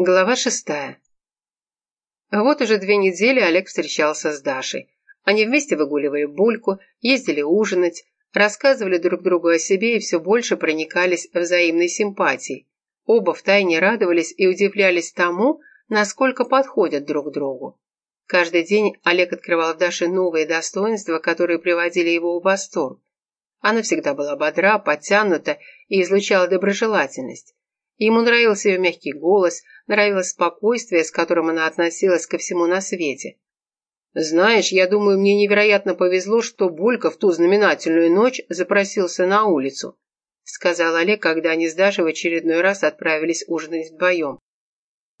Глава шестая. Вот уже две недели Олег встречался с Дашей. Они вместе выгуливали бульку, ездили ужинать, рассказывали друг другу о себе и все больше проникались взаимной симпатией. Оба втайне радовались и удивлялись тому, насколько подходят друг другу. Каждый день Олег открывал Даше новые достоинства, которые приводили его в восторг. Она всегда была бодра, подтянута и излучала доброжелательность. Ему нравился ее мягкий голос, нравилось спокойствие, с которым она относилась ко всему на свете. «Знаешь, я думаю, мне невероятно повезло, что Булька в ту знаменательную ночь запросился на улицу», сказал Олег, когда они с Дашей в очередной раз отправились ужинать вдвоем.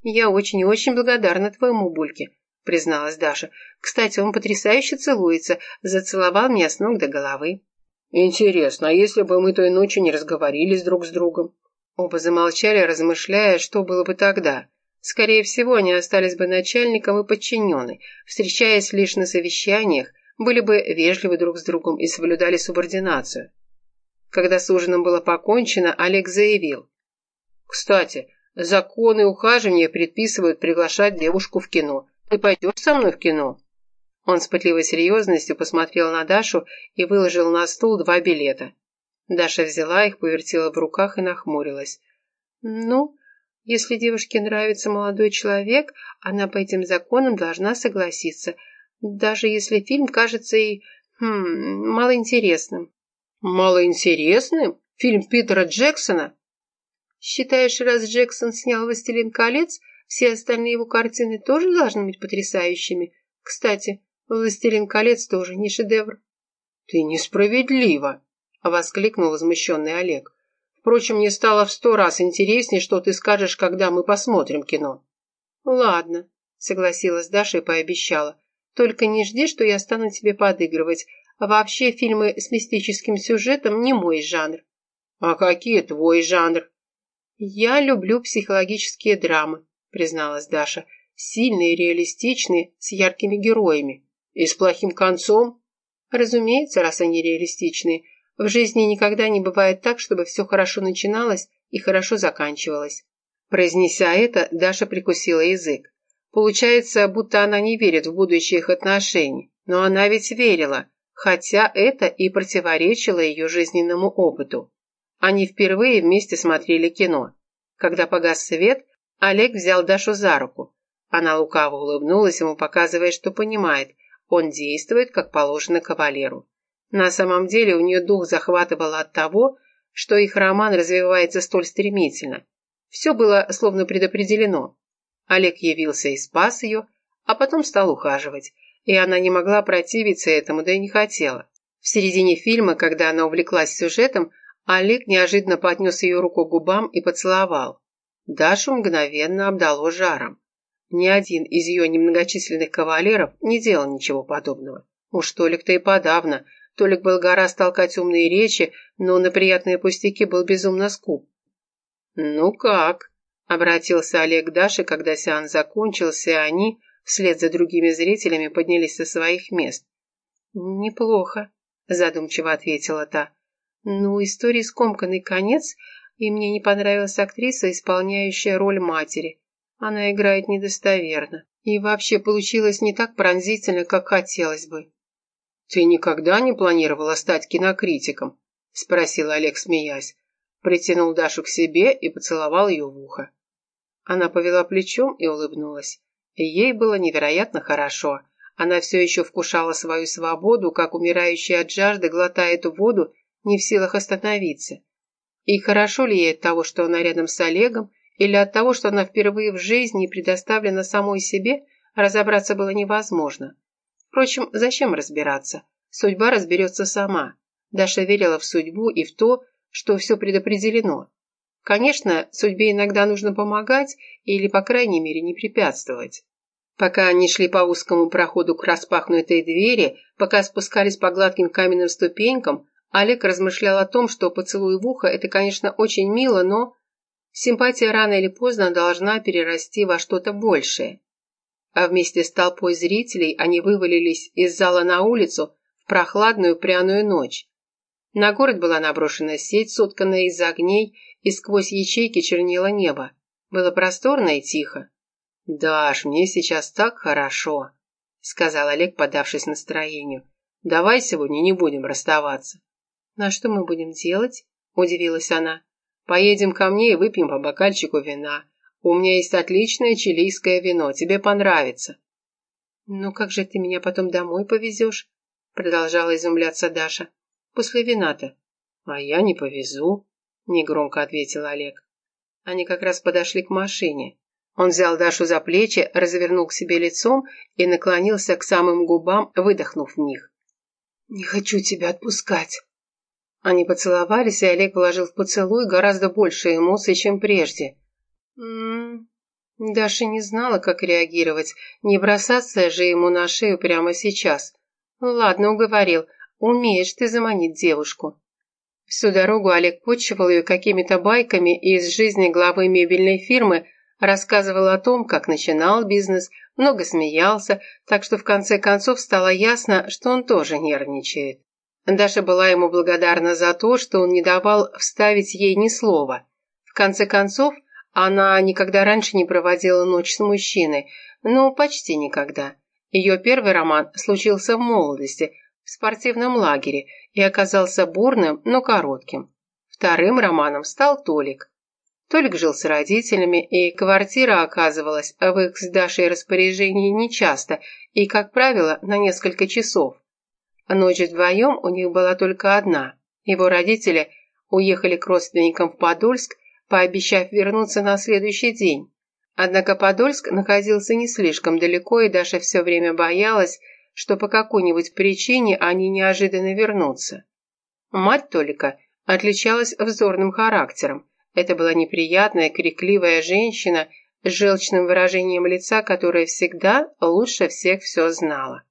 «Я очень и очень благодарна твоему Бульке», призналась Даша. «Кстати, он потрясающе целуется, зацеловал меня с ног до головы». «Интересно, а если бы мы той ночью не разговорились друг с другом?» Оба замолчали, размышляя, что было бы тогда. Скорее всего, они остались бы начальником и подчиненной, встречаясь лишь на совещаниях, были бы вежливы друг с другом и соблюдали субординацию. Когда с ужином было покончено, Олег заявил. «Кстати, законы ухаживания предписывают приглашать девушку в кино. Ты пойдешь со мной в кино?» Он с пытливой серьезностью посмотрел на Дашу и выложил на стол два билета. Даша взяла их, повертела в руках и нахмурилась. «Ну, если девушке нравится молодой человек, она по этим законам должна согласиться, даже если фильм кажется ей хм, малоинтересным». «Малоинтересным? Фильм Питера Джексона?» «Считаешь, раз Джексон снял «Властелин колец», все остальные его картины тоже должны быть потрясающими? Кстати, «Властелин колец» тоже не шедевр». «Ты несправедлива!» – воскликнул возмущенный Олег. «Впрочем, мне стало в сто раз интереснее, что ты скажешь, когда мы посмотрим кино». «Ладно», – согласилась Даша и пообещала. «Только не жди, что я стану тебе подыгрывать. Вообще фильмы с мистическим сюжетом не мой жанр». «А какие твой жанр?» «Я люблю психологические драмы», – призналась Даша. «Сильные, реалистичные, с яркими героями». «И с плохим концом?» «Разумеется, раз они реалистичные. В жизни никогда не бывает так, чтобы все хорошо начиналось и хорошо заканчивалось. Произнеся это, Даша прикусила язык. Получается, будто она не верит в будущее их отношений. Но она ведь верила, хотя это и противоречило ее жизненному опыту. Они впервые вместе смотрели кино. Когда погас свет, Олег взял Дашу за руку. Она лукаво улыбнулась ему, показывая, что понимает, он действует, как положено кавалеру. На самом деле у нее дух захватывало от того, что их роман развивается столь стремительно. Все было словно предопределено. Олег явился и спас ее, а потом стал ухаживать, и она не могла противиться этому, да и не хотела. В середине фильма, когда она увлеклась сюжетом, Олег неожиданно поднес ее руку к губам и поцеловал. Дашу мгновенно обдало жаром. Ни один из ее немногочисленных кавалеров не делал ничего подобного. Уж Толик-то и подавно – Толик был гораздо толкать умные речи, но на приятные пустяки был безумно скуп. «Ну как?» – обратился Олег к Даше, когда сеанс закончился, и они, вслед за другими зрителями, поднялись со своих мест. «Неплохо», – задумчиво ответила та. «Ну, истории скомканный конец, и мне не понравилась актриса, исполняющая роль матери. Она играет недостоверно. И вообще получилось не так пронзительно, как хотелось бы». «Ты никогда не планировала стать кинокритиком?» – спросил Олег, смеясь. Притянул Дашу к себе и поцеловал ее в ухо. Она повела плечом и улыбнулась. ей было невероятно хорошо. Она все еще вкушала свою свободу, как умирающая от жажды глотает воду, не в силах остановиться. И хорошо ли ей от того, что она рядом с Олегом, или от того, что она впервые в жизни предоставлена самой себе, разобраться было невозможно. Впрочем, зачем разбираться? Судьба разберется сама. Даша верила в судьбу и в то, что все предопределено. Конечно, судьбе иногда нужно помогать или, по крайней мере, не препятствовать. Пока они шли по узкому проходу к распахнутой двери, пока спускались по гладким каменным ступенькам, Олег размышлял о том, что поцелуй в ухо – это, конечно, очень мило, но симпатия рано или поздно должна перерасти во что-то большее а вместе с толпой зрителей они вывалились из зала на улицу в прохладную пряную ночь. На город была наброшена сеть, сотканная из огней, и сквозь ячейки чернило небо. Было просторно и тихо. «Даш, мне сейчас так хорошо», — сказал Олег, подавшись настроению. «Давай сегодня не будем расставаться». «На что мы будем делать?» — удивилась она. «Поедем ко мне и выпьем по бокальчику вина. У меня есть отличное чилийское вино, тебе понравится». «Ну как же ты меня потом домой повезешь?» — продолжала изумляться Даша. «После вина-то». «А я не повезу», — негромко ответил Олег. Они как раз подошли к машине. Он взял Дашу за плечи, развернул к себе лицом и наклонился к самым губам, выдохнув в них. «Не хочу тебя отпускать». Они поцеловались, и Олег вложил в поцелуй гораздо больше эмоций, чем прежде. «М-м-м...» Даша не знала, как реагировать, не бросаться же ему на шею прямо сейчас. «Ладно, уговорил, умеешь ты заманить девушку». Всю дорогу Олег почивал ее какими-то байками из жизни главы мебельной фирмы, рассказывал о том, как начинал бизнес, много смеялся, так что в конце концов стало ясно, что он тоже нервничает. Даша была ему благодарна за то, что он не давал вставить ей ни слова. В конце концов, она никогда раньше не проводила ночь с мужчиной, ну, почти никогда. Ее первый роман случился в молодости, в спортивном лагере, и оказался бурным, но коротким. Вторым романом стал Толик. Толик жил с родителями, и квартира оказывалась в их с Дашей распоряжении нечасто и, как правило, на несколько часов. Ночь вдвоем у них была только одна. Его родители уехали к родственникам в Подольск, пообещав вернуться на следующий день. Однако Подольск находился не слишком далеко, и Даша все время боялась, что по какой-нибудь причине они неожиданно вернутся. Мать Толика отличалась взорным характером. Это была неприятная, крикливая женщина с желчным выражением лица, которая всегда лучше всех все знала.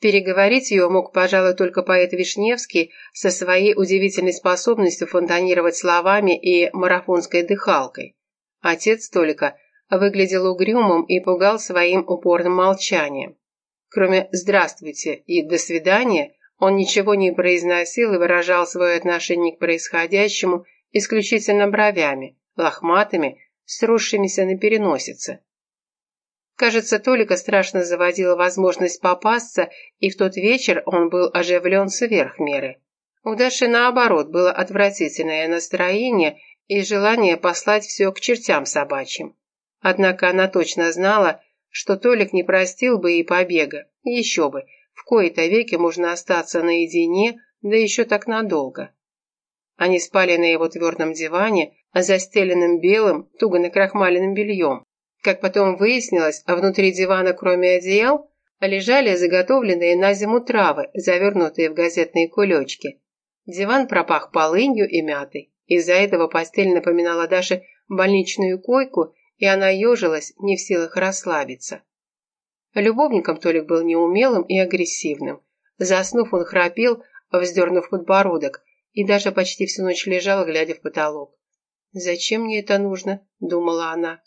Переговорить ее мог, пожалуй, только поэт Вишневский со своей удивительной способностью фонтанировать словами и марафонской дыхалкой. Отец Толика выглядел угрюмым и пугал своим упорным молчанием. Кроме «здравствуйте» и «до свидания», он ничего не произносил и выражал свое отношение к происходящему исключительно бровями, лохматыми, сросшимися на переносице. Кажется, Толика страшно заводила возможность попасться, и в тот вечер он был оживлен сверх меры. У Даши, наоборот, было отвратительное настроение и желание послать все к чертям собачьим. Однако она точно знала, что Толик не простил бы и побега. Еще бы, в кои-то веки можно остаться наедине, да еще так надолго. Они спали на его твердом диване, застеленным белым, туго накрахмаленным бельем. Как потом выяснилось, а внутри дивана, кроме одеял, лежали заготовленные на зиму травы, завернутые в газетные кулечки. Диван пропах полынью и мятой. Из-за этого постель напоминала Даше больничную койку и она ежилась, не в силах расслабиться. Любовником Толик был неумелым и агрессивным. Заснув, он храпел, вздернув подбородок, и даже почти всю ночь лежал, глядя в потолок. «Зачем мне это нужно?» – думала она.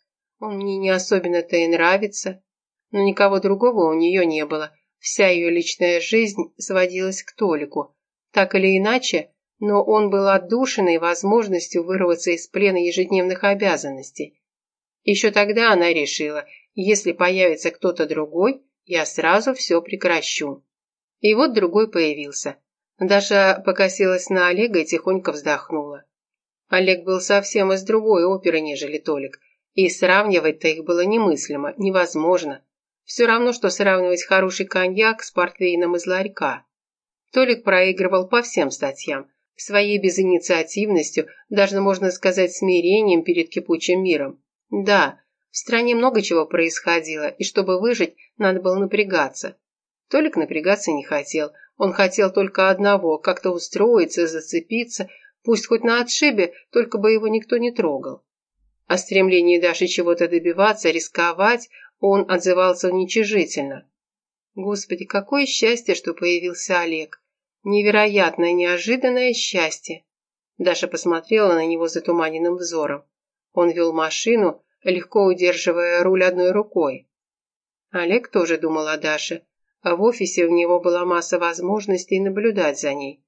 «Он мне не особенно-то и нравится». Но никого другого у нее не было. Вся ее личная жизнь сводилась к Толику. Так или иначе, но он был отдушенной возможностью вырваться из плена ежедневных обязанностей. Еще тогда она решила, если появится кто-то другой, я сразу все прекращу. И вот другой появился. Даша покосилась на Олега и тихонько вздохнула. Олег был совсем из другой оперы, нежели Толик, и сравнивать-то их было немыслимо, невозможно. Все равно, что сравнивать хороший коньяк с портвейном из ларька. Толик проигрывал по всем статьям, своей безинициативностью, даже, можно сказать, смирением перед кипучим миром. Да, в стране много чего происходило, и чтобы выжить, надо было напрягаться. Толик напрягаться не хотел. Он хотел только одного – как-то устроиться, зацепиться, пусть хоть на отшибе, только бы его никто не трогал. О стремлении Даши чего-то добиваться, рисковать он отзывался уничижительно. Господи, какое счастье, что появился Олег. Невероятное, неожиданное счастье. Даша посмотрела на него затуманенным взором. Он вел машину, легко удерживая руль одной рукой. Олег тоже думал о Даше, а в офисе у него была масса возможностей наблюдать за ней.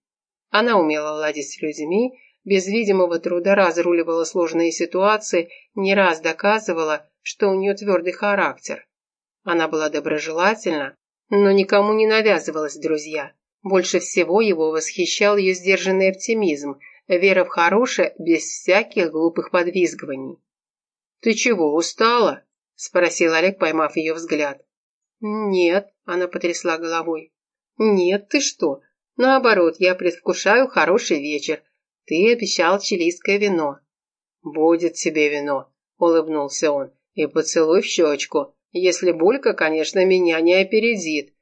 Она умела ладить с людьми, без видимого труда разруливала сложные ситуации, не раз доказывала, что у нее твердый характер. Она была доброжелательна, но никому не навязывалась друзья. Больше всего его восхищал ее сдержанный оптимизм, вера в хорошее без всяких глупых подвизгиваний. «Ты чего, устала?» – спросил Олег, поймав ее взгляд. «Нет», – она потрясла головой. «Нет, ты что? Наоборот, я предвкушаю хороший вечер. Ты обещал чилийское вино». «Будет тебе вино», – улыбнулся он, – «и поцелуй в щечку, если Булька, конечно, меня не опередит.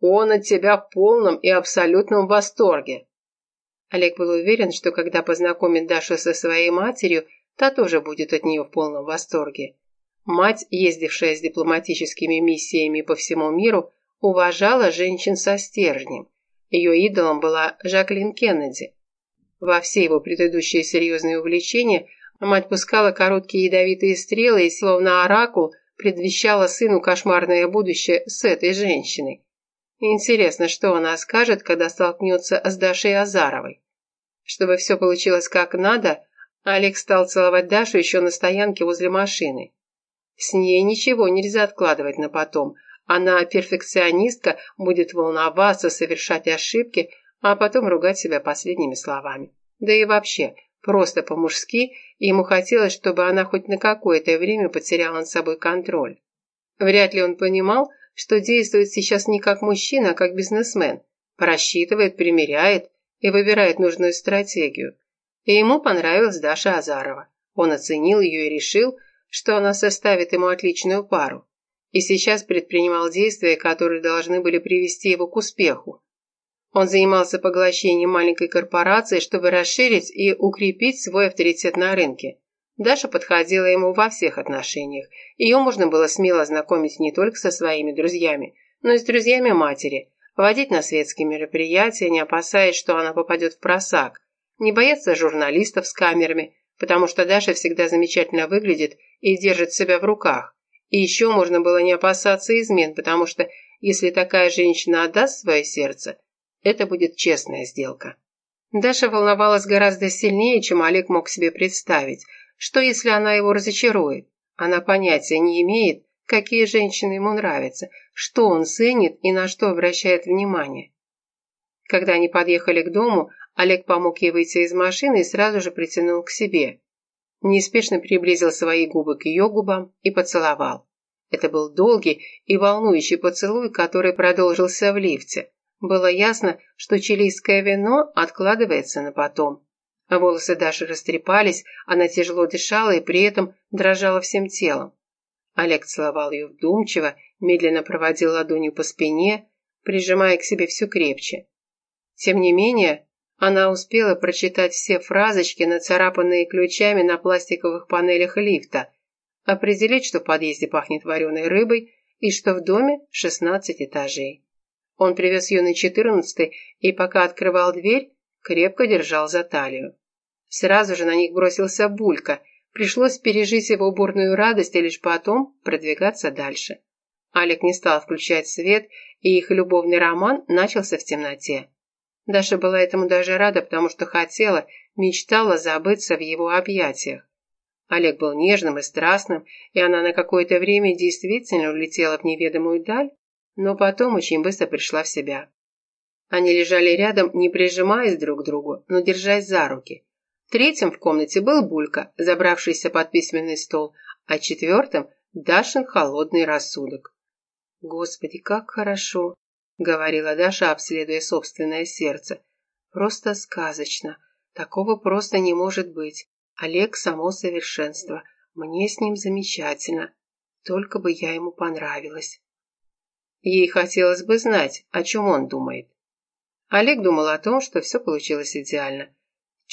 Он от тебя в полном и абсолютном восторге». Олег был уверен, что когда познакомит Дашу со своей матерью, та тоже будет от нее в полном восторге. Мать, ездившая с дипломатическими миссиями по всему миру, уважала женщин со стержнем. Ее идолом была Жаклин Кеннеди. Во все его предыдущие серьезные увлечения мать пускала короткие ядовитые стрелы и, словно оракул, предвещала сыну кошмарное будущее с этой женщиной. Интересно, что она скажет, когда столкнется с Дашей Азаровой. Чтобы все получилось как надо, Олег стал целовать Дашу еще на стоянке возле машины. С ней ничего нельзя откладывать на потом. Она перфекционистка, будет волноваться, совершать ошибки, а потом ругать себя последними словами. Да и вообще, просто по-мужски, ему хотелось, чтобы она хоть на какое-то время потеряла над собой контроль. Вряд ли он понимал, что действует сейчас не как мужчина, а как бизнесмен. Просчитывает, примеряет и выбирает нужную стратегию. И ему понравилась Даша Азарова. Он оценил ее и решил, что она составит ему отличную пару. И сейчас предпринимал действия, которые должны были привести его к успеху. Он занимался поглощением маленькой корпорации, чтобы расширить и укрепить свой авторитет на рынке. Даша подходила ему во всех отношениях. Ее можно было смело знакомить не только со своими друзьями, но и с друзьями матери, водить на светские мероприятия, не опасаясь, что она попадет в просак, не бояться журналистов с камерами, потому что Даша всегда замечательно выглядит и держит себя в руках. И еще можно было не опасаться измен, потому что если такая женщина отдаст свое сердце, это будет честная сделка. Даша волновалась гораздо сильнее, чем Олег мог себе представить – что, если она его разочарует? Она понятия не имеет, какие женщины ему нравятся, что он ценит и на что обращает внимание. Когда они подъехали к дому, Олег помог ей выйти из машины и сразу же притянул к себе. Неспешно приблизил свои губы к ее губам и поцеловал. Это был долгий и волнующий поцелуй, который продолжился в лифте. Было ясно, что чилийское вино откладывается на потом. Волосы Даши растрепались, она тяжело дышала и при этом дрожала всем телом. Олег целовал ее вдумчиво, медленно проводил ладонью по спине, прижимая к себе все крепче. Тем не менее, она успела прочитать все фразочки, нацарапанные ключами на пластиковых панелях лифта, определить, что в подъезде пахнет вареной рыбой и что в доме 16 этажей. Он привез ее на четырнадцатый и пока открывал дверь, крепко держал за талию. Сразу же на них бросился Булька. Пришлось пережить его бурную радость и лишь потом продвигаться дальше. Алик не стал включать свет, и их любовный роман начался в темноте. Даша была этому даже рада, потому что хотела, мечтала забыться в его объятиях. Олег был нежным и страстным, и она на какое-то время действительно улетела в неведомую даль, но потом очень быстро пришла в себя. Они лежали рядом, не прижимаясь друг к другу, но держась за руки. Третьим в комнате был Булька, забравшийся под письменный стол, а четвертым – Дашин холодный рассудок. «Господи, как хорошо!» – говорила Даша, обследуя собственное сердце. «Просто сказочно. Такого просто не может быть. Олег – само совершенство. Мне с ним замечательно. Только бы я ему понравилась». Ей хотелось бы знать, о чем он думает. Олег думал о том, что все получилось идеально –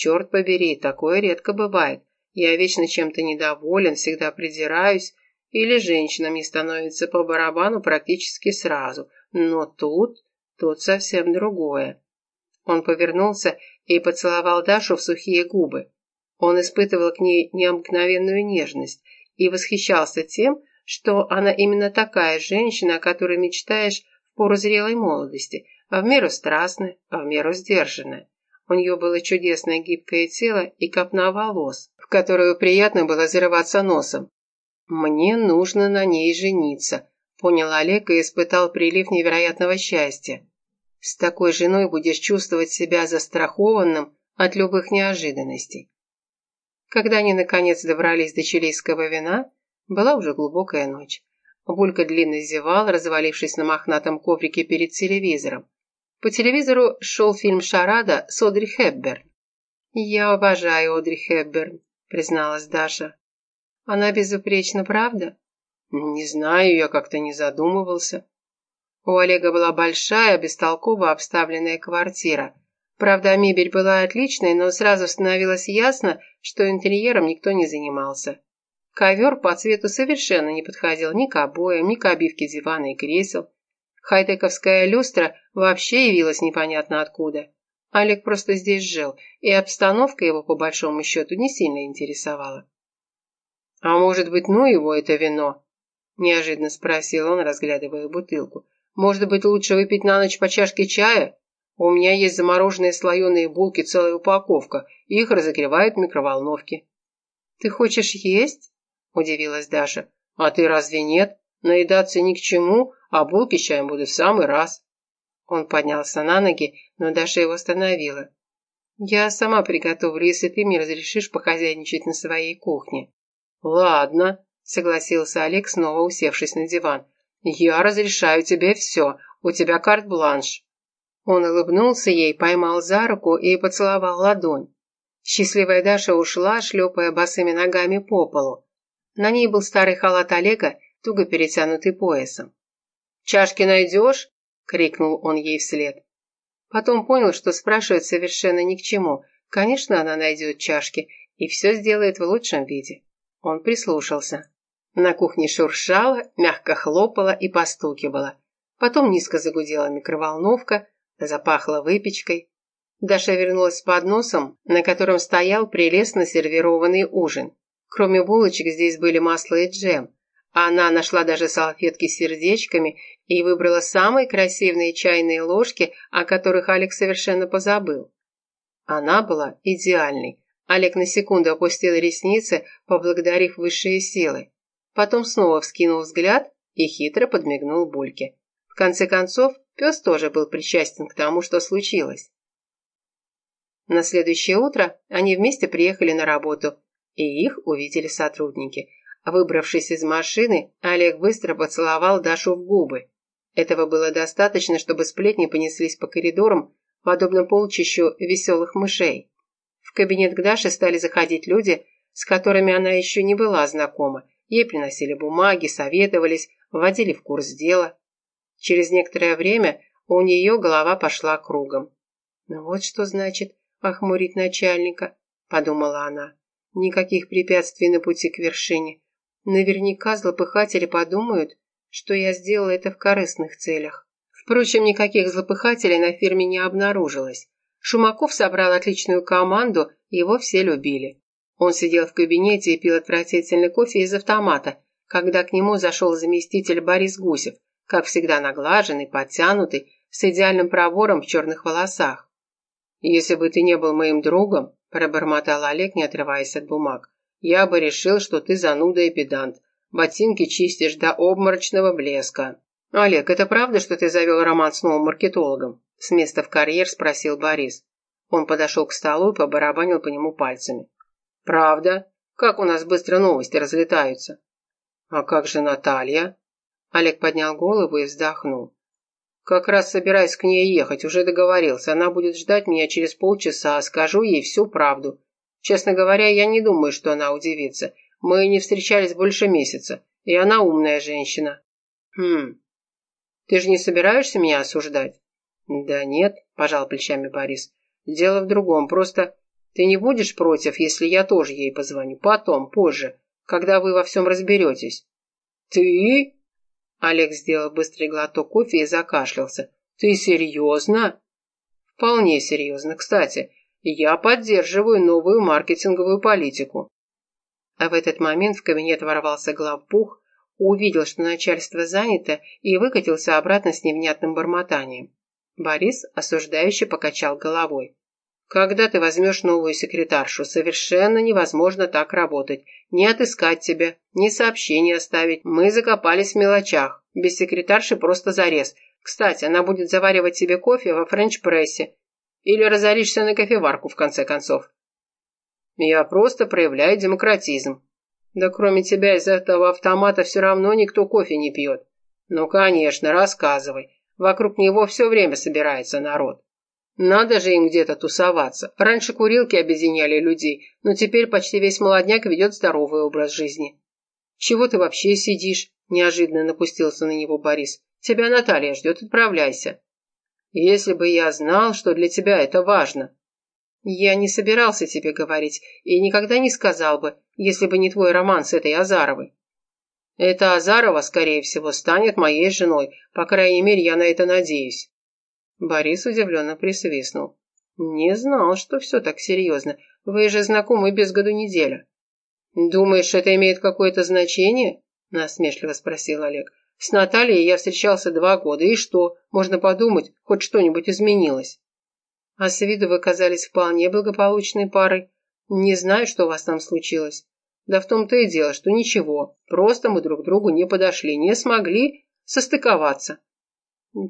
Черт побери, такое редко бывает. Я вечно чем-то недоволен, всегда придираюсь, или женщинам не становится по барабану практически сразу. Но тут, тут совсем другое. Он повернулся и поцеловал Дашу в сухие губы. Он испытывал к ней необыкновенную нежность и восхищался тем, что она именно такая женщина, о которой мечтаешь в пору зрелой молодости, а в меру страстная, а в меру сдержанная. У нее было чудесное гибкое тело и копна волос, в которую приятно было зарываться носом. «Мне нужно на ней жениться», – понял Олег и испытал прилив невероятного счастья. «С такой женой будешь чувствовать себя застрахованным от любых неожиданностей». Когда они, наконец, добрались до чилийского вина, была уже глубокая ночь. Булька длинно зевал, развалившись на мохнатом коврике перед телевизором. По телевизору шел фильм «Шарада» с Одри Хепберн. «Я обожаю Одри Хепберн», — призналась Даша. «Она безупречна, правда?» «Не знаю, я как-то не задумывался». У Олега была большая, бестолково обставленная квартира. Правда, мебель была отличной, но сразу становилось ясно, что интерьером никто не занимался. Ковер по цвету совершенно не подходил ни к обоям, ни к обивке дивана и кресел. Хайтековская люстра вообще явилась непонятно откуда. Олег просто здесь жил, и обстановка его, по большому счету, не сильно интересовала. «А может быть, ну его это вино?» – неожиданно спросил он, разглядывая бутылку. «Может быть, лучше выпить на ночь по чашке чая? У меня есть замороженные слоеные булки, целая упаковка, их разогревают в микроволновке». «Ты хочешь есть?» – удивилась Даша. «А ты разве нет? Наедаться ни к чему, а булки с чаем будут в самый раз». Он поднялся на ноги, но Даша его остановила. «Я сама приготовлю, если ты мне разрешишь похозяйничать на своей кухне». «Ладно», — согласился Олег, снова усевшись на диван. «Я разрешаю тебе все. У тебя карт-бланш». Он улыбнулся ей, поймал за руку и поцеловал ладонь. Счастливая Даша ушла, шлепая босыми ногами по полу. На ней был старый халат Олега, туго перетянутый поясом. «Чашки найдешь?» — крикнул он ей вслед. Потом понял, что спрашивать совершенно ни к чему. Конечно, она найдет чашки и все сделает в лучшем виде. Он прислушался. На кухне шуршало, мягко хлопало и постукивало. Потом низко загудела микроволновка, запахло выпечкой. Даша вернулась с подносом, на котором стоял прелестно сервированный ужин. Кроме булочек здесь были масло и джем. Она нашла даже салфетки с сердечками и выбрала самые красивые чайные ложки, о которых Алекс совершенно позабыл. Она была идеальной. Олег на секунду опустил ресницы, поблагодарив высшие силы. Потом снова вскинул взгляд и хитро подмигнул Бульке. В конце концов, пес тоже был причастен к тому, что случилось. На следующее утро они вместе приехали на работу, и их увидели сотрудники – Выбравшись из машины, Олег быстро поцеловал Дашу в губы. Этого было достаточно, чтобы сплетни понеслись по коридорам, подобно полчищу веселых мышей. В кабинет к Даше стали заходить люди, с которыми она еще не была знакома. Ей приносили бумаги, советовались, вводили в курс дела. Через некоторое время у нее голова пошла кругом. «Ну вот что значит охмурить начальника», — подумала она. «Никаких препятствий на пути к вершине. Наверняка злопыхатели подумают, что я сделала это в корыстных целях. Впрочем, никаких злопыхателей на фирме не обнаружилось. Шумаков собрал отличную команду, его все любили. Он сидел в кабинете и пил отвратительный кофе из автомата, когда к нему зашел заместитель Борис Гусев, как всегда наглаженный, подтянутый, с идеальным пробором в черных волосах. «Если бы ты не был моим другом», – пробормотал Олег, не отрываясь от бумаг, я бы решил, что ты зануда и педант. Ботинки чистишь до обморочного блеска. Олег, это правда, что ты завел роман с новым маркетологом? С места в карьер спросил Борис. Он подошел к столу и побарабанил по нему пальцами. Правда? Как у нас быстро новости разлетаются. А как же Наталья? Олег поднял голову и вздохнул. Как раз собираюсь к ней ехать, уже договорился. Она будет ждать меня через полчаса, скажу ей всю правду. Честно говоря, я не думаю, что она удивится. Мы не встречались больше месяца, и она умная женщина. Хм. Ты же не собираешься меня осуждать? Да нет, пожал плечами Борис. Дело в другом, просто ты не будешь против, если я тоже ей позвоню? Потом, позже, когда вы во всем разберетесь. Ты? Олег сделал быстрый глоток кофе и закашлялся. Ты серьезно? Вполне серьезно. Кстати, я поддерживаю новую маркетинговую политику. А в этот момент в кабинет ворвался главбух, увидел, что начальство занято, и выкатился обратно с невнятным бормотанием. Борис осуждающе покачал головой. Когда ты возьмешь новую секретаршу, совершенно невозможно так работать. Не отыскать тебя, ни сообщения оставить. Мы закопались в мелочах. Без секретарши просто зарез. Кстати, она будет заваривать себе кофе во френч-прессе. Или разоришься на кофеварку, в конце концов. Я просто проявляю демократизм. Да кроме тебя из этого автомата все равно никто кофе не пьет. Ну, конечно, рассказывай. Вокруг него все время собирается народ. Надо же им где-то тусоваться. Раньше курилки объединяли людей, но теперь почти весь молодняк ведет здоровый образ жизни. «Чего ты вообще сидишь?» – неожиданно напустился на него Борис. «Тебя Наталья ждет, отправляйся». «Если бы я знал, что для тебя это важно». «Я не собирался тебе говорить и никогда не сказал бы, если бы не твой роман с этой Азаровой». «Эта Азарова, скорее всего, станет моей женой, по крайней мере, я на это надеюсь». Борис удивленно присвистнул. «Не знал, что все так серьезно. Вы же знакомы без году неделя». «Думаешь, это имеет какое-то значение?» – насмешливо спросил Олег. «С Натальей я встречался два года, и что? Можно подумать, хоть что-нибудь изменилось». «А с виду вы казались вполне благополучной парой. Не знаю, что у вас там случилось. Да в том-то и дело, что ничего. Просто мы друг другу не подошли, не смогли состыковаться.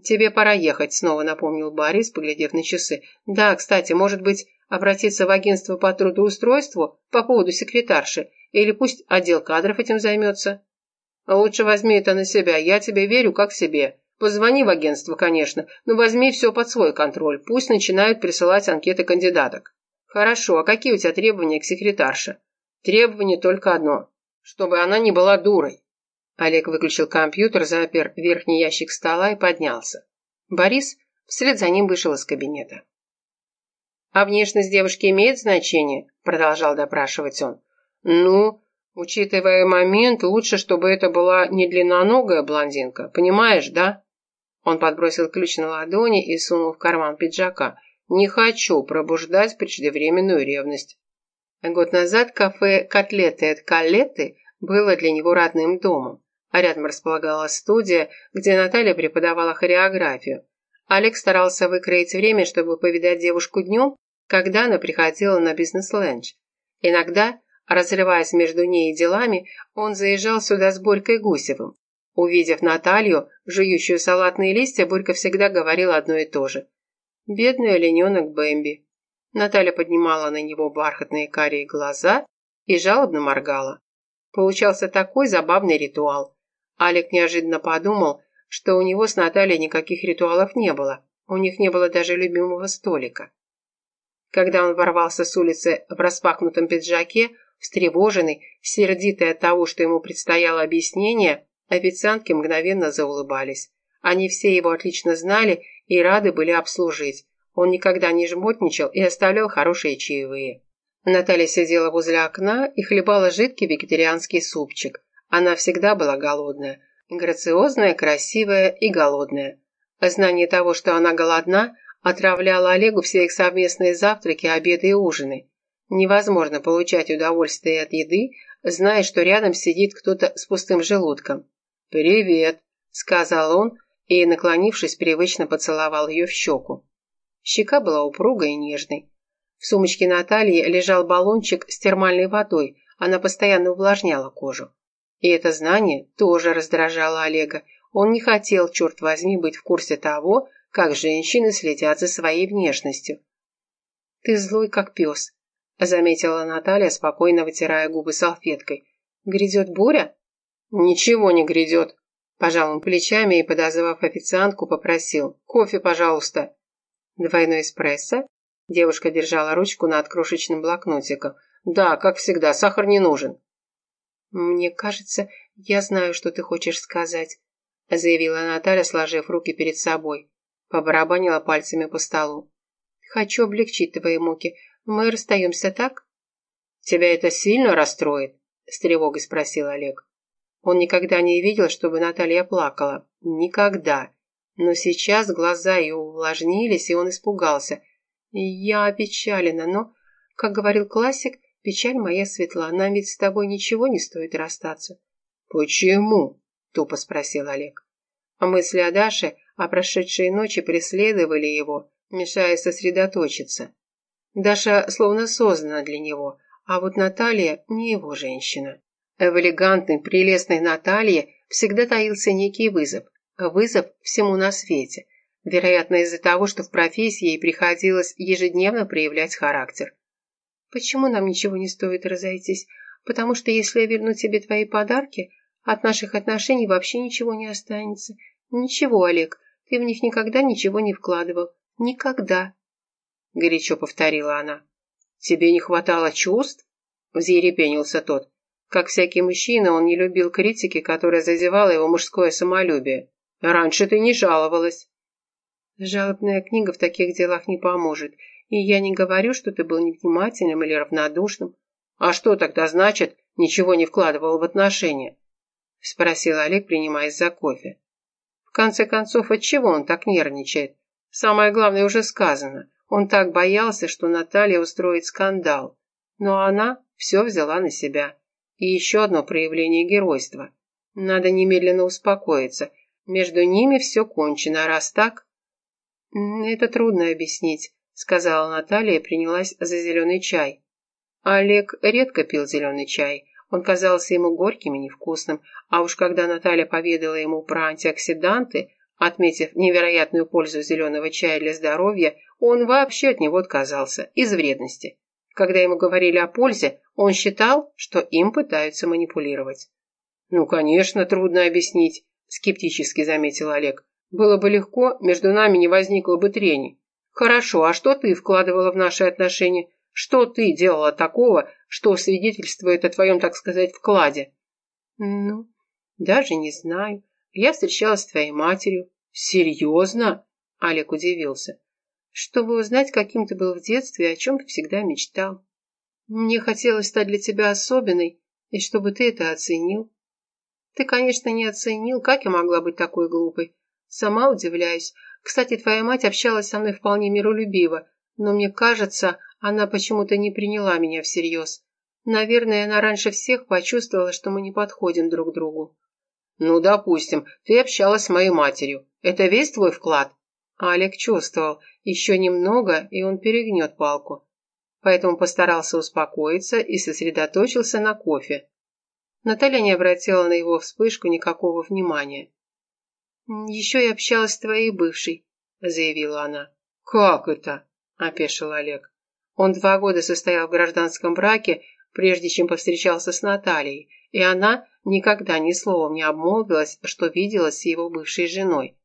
«Тебе пора ехать», — снова напомнил Борис, поглядев на часы. «Да, кстати, может быть, обратиться в агентство по трудоустройству по поводу секретарши, или пусть отдел кадров этим займется?» «Лучше возьми это на себя, я тебе верю как себе. Позвони в агентство, конечно, но возьми все под свой контроль, пусть начинают присылать анкеты кандидаток». «Хорошо, а какие у тебя требования к секретарше?» «Требование только одно, чтобы она не была дурой». Олег выключил компьютер, запер верхний ящик стола и поднялся. Борис вслед за ним вышел из кабинета. «А внешность девушки имеет значение?» – продолжал допрашивать он. «Ну, учитывая момент, лучше, чтобы это была не длинноногая блондинка, понимаешь, да?» Он подбросил ключ на ладони и сунул в карман пиджака. «Не хочу пробуждать преждевременную ревность». Год назад кафе «Котлеты от Калеты» было для него родным домом а рядом располагалась студия, где Наталья преподавала хореографию. Олег старался выкроить время, чтобы повидать девушку днем, когда она приходила на бизнес-ленч. Иногда, разрываясь между ней и делами, он заезжал сюда с Борькой Гусевым. Увидев Наталью, жующую салатные листья, Борька всегда говорил одно и то же. «Бедный олененок Бэмби». Наталья поднимала на него бархатные карие глаза и жалобно моргала. Получался такой забавный ритуал. Алик неожиданно подумал, что у него с Натальей никаких ритуалов не было. У них не было даже любимого столика. Когда он ворвался с улицы в распахнутом пиджаке, встревоженный, сердитый от того, что ему предстояло объяснение, официантки мгновенно заулыбались. Они все его отлично знали и рады были обслужить. Он никогда не жмотничал и оставлял хорошие чаевые. Наталья сидела возле окна и хлебала жидкий вегетарианский супчик. Она всегда была голодная. Грациозная, красивая и голодная. Знание того, что она голодна, отравляло Олегу все их совместные завтраки, обеды и ужины. Невозможно получать удовольствие от еды, зная, что рядом сидит кто-то с пустым желудком. «Привет», — сказал он и, наклонившись, привычно поцеловал ее в щеку. Щека была упругой и нежной. В сумочке Натальи лежал баллончик с термальной водой, она постоянно увлажняла кожу. И это знание тоже раздражало Олега. Он не хотел, черт возьми, быть в курсе того, как женщины следят за своей внешностью. «Ты злой, как пес», — заметила Наталья, спокойно вытирая губы салфеткой. «Грядет буря?» «Ничего не грядет», — пожал он плечами и, подозвав официантку, попросил. «Кофе, пожалуйста». «Двойной эспрессо?» Девушка держала ручку над крошечным блокнотиком. «Да, как всегда, сахар не нужен». «Мне кажется, я знаю, что ты хочешь сказать», заявила Наталья, сложив руки перед собой. Побарабанила пальцами по столу. «Хочу облегчить твои муки. Мы расстаемся так?» «Тебя это сильно расстроит?» с тревогой спросил Олег. Он никогда не видел, чтобы Наталья плакала. Никогда. Но сейчас глаза ее увлажнились, и он испугался. «Я опечалена, но, как говорил классик, Печаль моя светла, нам ведь с тобой ничего не стоит расстаться. Почему? Тупо спросил Олег. А мысли о Даше, о прошедшей ночи преследовали его, мешая сосредоточиться. Даша словно создана для него, а вот Наталья не его женщина. В элегантной, прелестной Наталье всегда таился некий вызов. Вызов всему на свете. Вероятно, из-за того, что в профессии ей приходилось ежедневно проявлять характер. «Почему нам ничего не стоит разойтись? Потому что если я верну тебе твои подарки, от наших отношений вообще ничего не останется. Ничего, Олег, ты в них никогда ничего не вкладывал. Никогда. — горячо повторила она. «Тебе не хватало чувств?» — взъерепенился тот. Как всякий мужчина, он не любил критики, которая зазевала его мужское самолюбие. «Раньше ты не жаловалась». «Жалобная книга в таких делах не поможет, и я не говорю, что ты был невнимательным или равнодушным. А что тогда значит, ничего не вкладывал в отношения?» — спросил Олег, принимаясь за кофе. «В конце концов, от чего он так нервничает? Самое главное уже сказано. Он так боялся, что Наталья устроит скандал. Но она все взяла на себя. И еще одно проявление геройства. Надо немедленно успокоиться. Между ними все кончено, раз так... «Это трудно объяснить», — сказала Наталья и принялась за зеленый чай. Олег редко пил зеленый чай. Он казался ему горьким и невкусным, а уж когда Наталья поведала ему про антиоксиданты, отметив невероятную пользу зеленого чая для здоровья, он вообще от него отказался, из вредности. Когда ему говорили о пользе, он считал, что им пытаются манипулировать. «Ну, конечно, трудно объяснить», – скептически заметил Олег. «Было бы легко, между нами не возникло бы трений. Хорошо, а что ты вкладывала в наши отношения? Что ты делала такого, что свидетельствует о твоем, так сказать, вкладе?» «Ну, даже не знаю. Я встречалась с твоей матерью». «Серьезно?» – Олег удивился чтобы узнать, каким ты был в детстве и о чем ты всегда мечтал. Мне хотелось стать для тебя особенной, и чтобы ты это оценил. Ты, конечно, не оценил, как я могла быть такой глупой. Сама удивляюсь. Кстати, твоя мать общалась со мной вполне миролюбиво, но мне кажется, она почему-то не приняла меня всерьез. Наверное, она раньше всех почувствовала, что мы не подходим друг другу. Ну, допустим, ты общалась с моей матерью. Это весь твой вклад? Олег чувствовал, еще немного, и он перегнет палку. Поэтому постарался успокоиться и сосредоточился на кофе. Наталья не обратила на его вспышку никакого внимания. «Еще я общалась с твоей бывшей», — заявила она. «Как это?» — опешил Олег. Он два года состоял в гражданском браке, прежде чем повстречался с Натальей, и она никогда ни словом не обмолвилась, что виделась с его бывшей женой.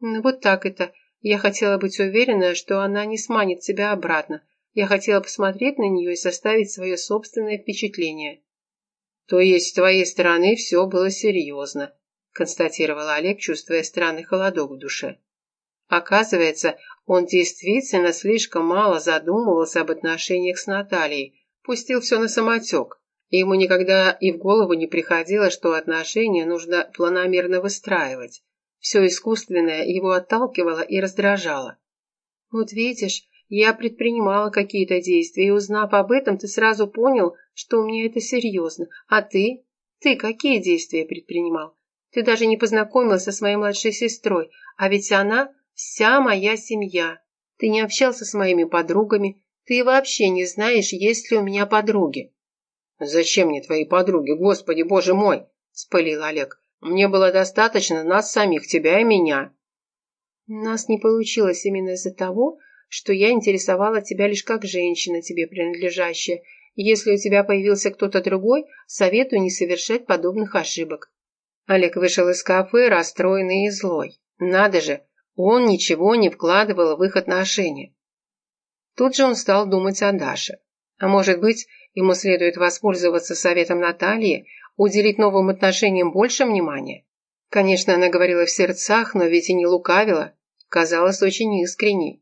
Ну, вот так это. Я хотела быть уверена, что она не сманит себя обратно. Я хотела посмотреть на нее и составить свое собственное впечатление. То есть с твоей стороны все было серьезно, констатировал Олег, чувствуя странный холодок в душе. Оказывается, он действительно слишком мало задумывался об отношениях с Натальей, пустил все на самотек. Ему никогда и в голову не приходило, что отношения нужно планомерно выстраивать. Все искусственное его отталкивало и раздражало. «Вот видишь, я предпринимала какие-то действия, и узнав об этом, ты сразу понял, что у меня это серьезно. А ты? Ты какие действия предпринимал? Ты даже не познакомился с моей младшей сестрой, а ведь она вся моя семья. Ты не общался с моими подругами, ты вообще не знаешь, есть ли у меня подруги». «Зачем мне твои подруги, господи, боже мой!» – спылил Олег. Мне было достаточно нас самих, тебя и меня. Нас не получилось именно из-за того, что я интересовала тебя лишь как женщина, тебе принадлежащая. если у тебя появился кто-то другой, советую не совершать подобных ошибок. Олег вышел из кафе, расстроенный и злой. Надо же, он ничего не вкладывал в их отношения. Тут же он стал думать о Даше. А может быть, ему следует воспользоваться советом Натальи, уделить новым отношениям больше внимания. Конечно, она говорила в сердцах, но ведь и не лукавила. Казалось очень искренней.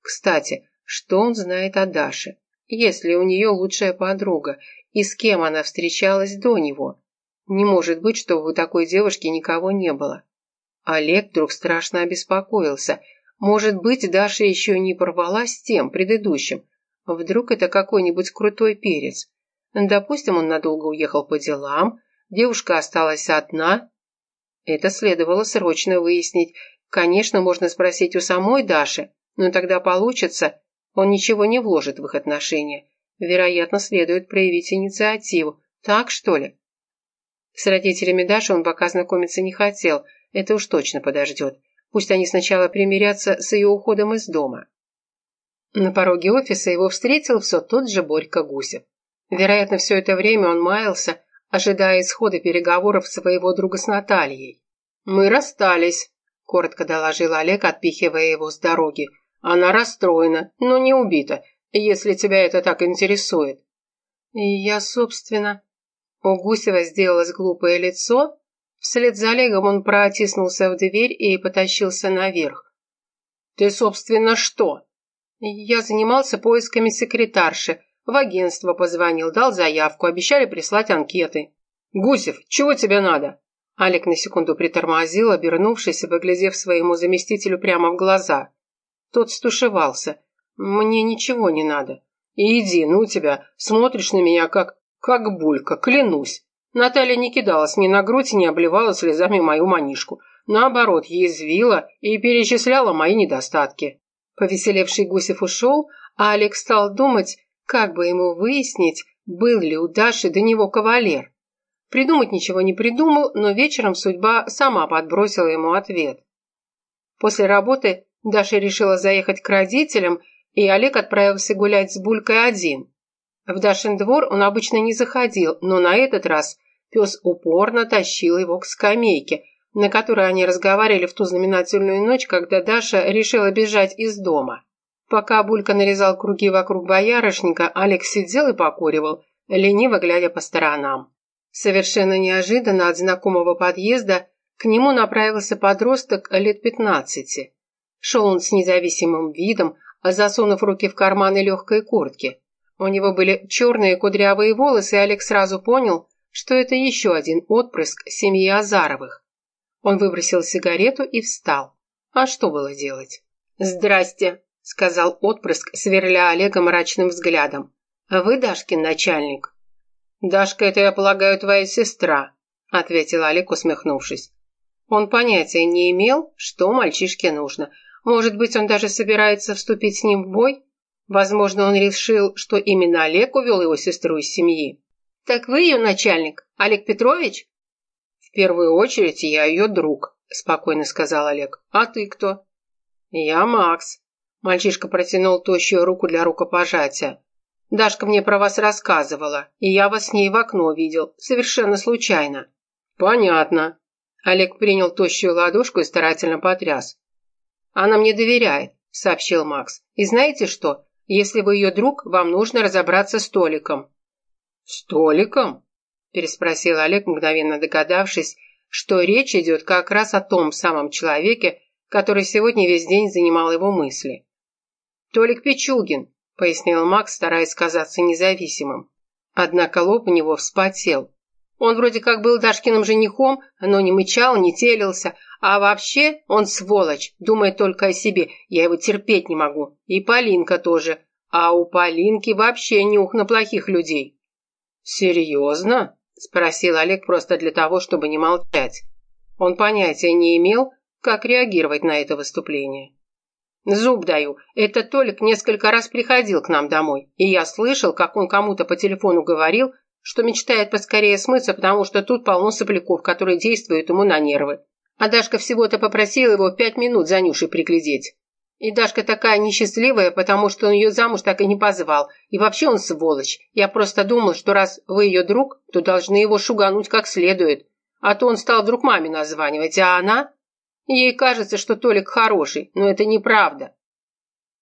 Кстати, что он знает о Даше? Если у нее лучшая подруга, и с кем она встречалась до него? Не может быть, чтобы у такой девушки никого не было. Олег вдруг страшно обеспокоился. Может быть, Даша еще не порвалась с тем, предыдущим. Вдруг это какой-нибудь крутой перец. Допустим, он надолго уехал по делам, девушка осталась одна. Это следовало срочно выяснить. Конечно, можно спросить у самой Даши, но тогда получится, Он ничего не вложит в их отношения. Вероятно, следует проявить инициативу. Так, что ли? С родителями Даши он пока знакомиться не хотел. Это уж точно подождет. Пусть они сначала примирятся с ее уходом из дома. На пороге офиса его встретил все тот же Борька Гусев. Вероятно, все это время он маялся, ожидая исхода переговоров своего друга с Натальей. «Мы расстались», – коротко доложил Олег, отпихивая его с дороги. «Она расстроена, но не убита, если тебя это так интересует». «Я, собственно...» У Гусева сделалось глупое лицо. Вслед за Олегом он протиснулся в дверь и потащился наверх. «Ты, собственно, что?» «Я занимался поисками секретарши. В агентство позвонил, дал заявку, обещали прислать анкеты». «Гусев, чего тебе надо?» Алик на секунду притормозил, обернувшись и поглядев своему заместителю прямо в глаза. Тот стушевался. «Мне ничего не надо». «Иди, ну тебя, смотришь на меня как... как булька, клянусь». Наталья не кидалась ни на грудь, ни обливала слезами мою манишку. Наоборот, язвила и перечисляла мои недостатки. Повеселевший Гусев ушел, а Олег стал думать, как бы ему выяснить, был ли у Даши до него кавалер. Придумать ничего не придумал, но вечером судьба сама подбросила ему ответ. После работы Даша решила заехать к родителям, и Олег отправился гулять с Булькой один. В Дашин двор он обычно не заходил, но на этот раз пес упорно тащил его к скамейке, на которой они разговаривали в ту знаменательную ночь, когда Даша решила бежать из дома. Пока Булька нарезал круги вокруг боярышника, Алекс сидел и покуривал, лениво глядя по сторонам. Совершенно неожиданно от знакомого подъезда к нему направился подросток лет пятнадцати. Шел он с независимым видом, засунув руки в карманы легкой куртки. У него были черные кудрявые волосы, и Алекс сразу понял, что это еще один отпрыск семьи Азаровых. Он выбросил сигарету и встал. А что было делать? «Здрасте», — сказал отпрыск, сверля Олега мрачным взглядом. «Вы Дашкин начальник?» «Дашка, это, я полагаю, твоя сестра», — ответил Олег, усмехнувшись. Он понятия не имел, что мальчишке нужно. Может быть, он даже собирается вступить с ним в бой? Возможно, он решил, что именно Олег увел его сестру из семьи. «Так вы ее начальник, Олег Петрович?» «В первую очередь я ее друг», — спокойно сказал Олег. «А ты кто?» «Я Макс». Мальчишка протянул тощую руку для рукопожатия. Дашка мне про вас рассказывала, и я вас с ней в окно видел, совершенно случайно». «Понятно». Олег принял тощую ладошку и старательно потряс. «Она мне доверяет», — сообщил Макс. «И знаете что? Если вы ее друг, вам нужно разобраться с Толиком». «Столиком?» – переспросил Олег, мгновенно догадавшись, что речь идет как раз о том самом человеке, который сегодня весь день занимал его мысли. «Толик Пичугин», – пояснил Макс, стараясь казаться независимым. Однако лоб у него вспотел. Он вроде как был Дашкиным женихом, но не мычал, не телился, а вообще он сволочь, думает только о себе, я его терпеть не могу. И Полинка тоже, а у Полинки вообще нюх на плохих людей. «Серьезно?» – спросил Олег просто для того, чтобы не молчать. Он понятия не имел, как реагировать на это выступление. Зуб даю, этот Толик несколько раз приходил к нам домой, и я слышал, как он кому-то по телефону говорил, что мечтает поскорее смыться, потому что тут полно сопляков, которые действуют ему на нервы. А Дашка всего-то попросила его пять минут за Нюшей приглядеть. И Дашка такая несчастливая, потому что он ее замуж так и не позвал. И вообще он сволочь. Я просто думал, что раз вы ее друг, то должны его шугануть как следует. А то он стал вдруг маме названивать, а она... Ей кажется, что Толик хороший, но это неправда.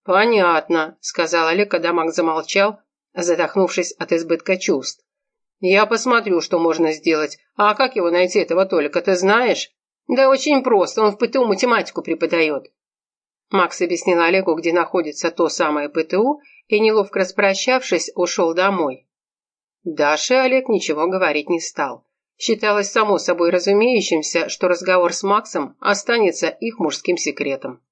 «Понятно», — сказал Олег, когда Мак замолчал, задохнувшись от избытка чувств. «Я посмотрю, что можно сделать. А как его найти, этого Толика, ты знаешь?» «Да очень просто, он в ПТУ математику преподает». Макс объяснил Олегу, где находится то самое ПТУ, и, неловко распрощавшись, ушел домой. Даше Олег ничего говорить не стал. Считалось само собой разумеющимся, что разговор с Максом останется их мужским секретом.